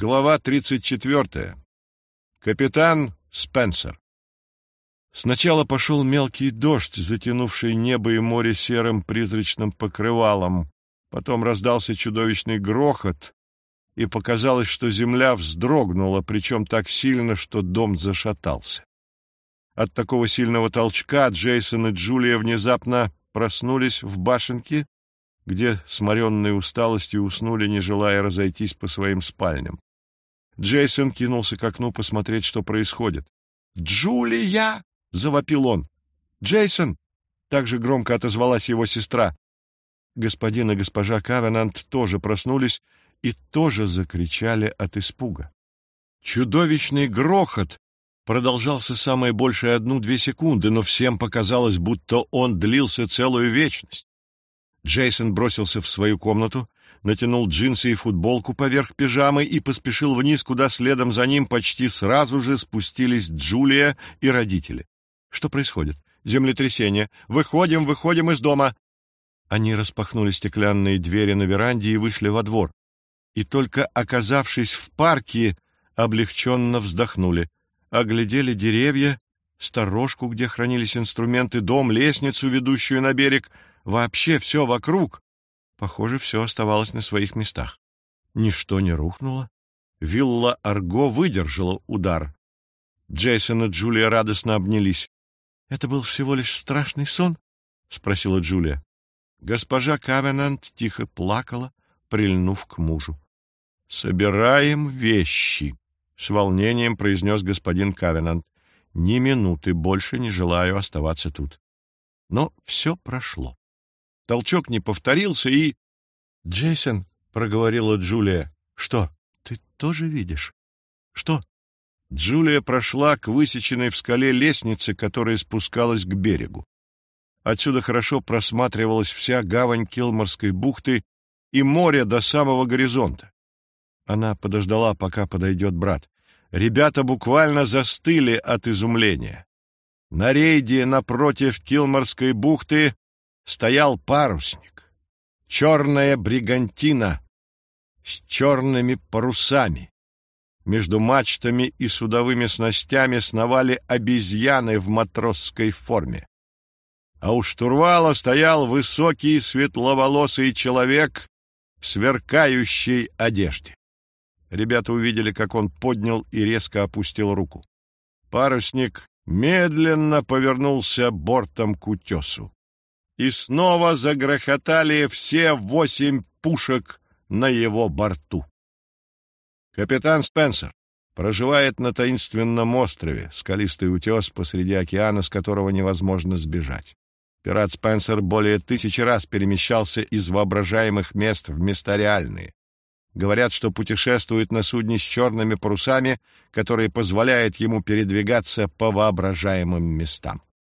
Глава 34. Капитан Спенсер. Сначала пошел мелкий дождь, затянувший небо и море серым призрачным покрывалом. Потом раздался чудовищный грохот, и показалось, что земля вздрогнула, причем так сильно, что дом зашатался. От такого сильного толчка Джейсон и Джулия внезапно проснулись в башенке, где, сморенные усталостью, уснули, не желая разойтись по своим спальням. Джейсон кинулся к окну посмотреть, что происходит. «Джулия!» — завопил он. «Джейсон!» — также громко отозвалась его сестра. Господин и госпожа Кавенант тоже проснулись и тоже закричали от испуга. Чудовищный грохот продолжался самое большее одну-две секунды, но всем показалось, будто он длился целую вечность. Джейсон бросился в свою комнату, натянул джинсы и футболку поверх пижамы и поспешил вниз, куда следом за ним почти сразу же спустились Джулия и родители. Что происходит? Землетрясение. Выходим, выходим из дома. Они распахнули стеклянные двери на веранде и вышли во двор. И только оказавшись в парке, облегченно вздохнули. Оглядели деревья, сторожку, где хранились инструменты, дом, лестницу, ведущую на берег, вообще все вокруг. Похоже, все оставалось на своих местах. Ничто не рухнуло. Вилла Арго выдержала удар. Джейсон и Джулия радостно обнялись. — Это был всего лишь страшный сон? — спросила Джулия. Госпожа Кавенант тихо плакала, прильнув к мужу. — Собираем вещи, — с волнением произнес господин Кавенант. — Ни минуты больше не желаю оставаться тут. Но все прошло. Толчок не повторился, и... — Джейсон, — проговорила Джулия. — Что? Ты тоже видишь? — Что? Джулия прошла к высеченной в скале лестнице, которая спускалась к берегу. Отсюда хорошо просматривалась вся гавань Килморской бухты и море до самого горизонта. Она подождала, пока подойдет брат. Ребята буквально застыли от изумления. На рейде напротив Килморской бухты стоял парусник. Черная бригантина с черными парусами. Между мачтами и судовыми снастями сновали обезьяны в матросской форме. А у штурвала стоял высокий светловолосый человек в сверкающей одежде. Ребята увидели, как он поднял и резко опустил руку. Парусник медленно повернулся бортом к утесу и снова загрохотали все восемь пушек на его борту. Капитан Спенсер проживает на таинственном острове, скалистый утес посреди океана, с которого невозможно сбежать. Пират Спенсер более тысячи раз перемещался из воображаемых мест в места реальные. Говорят, что путешествует на судне с черными парусами, которые позволяют ему передвигаться по воображаемым местам.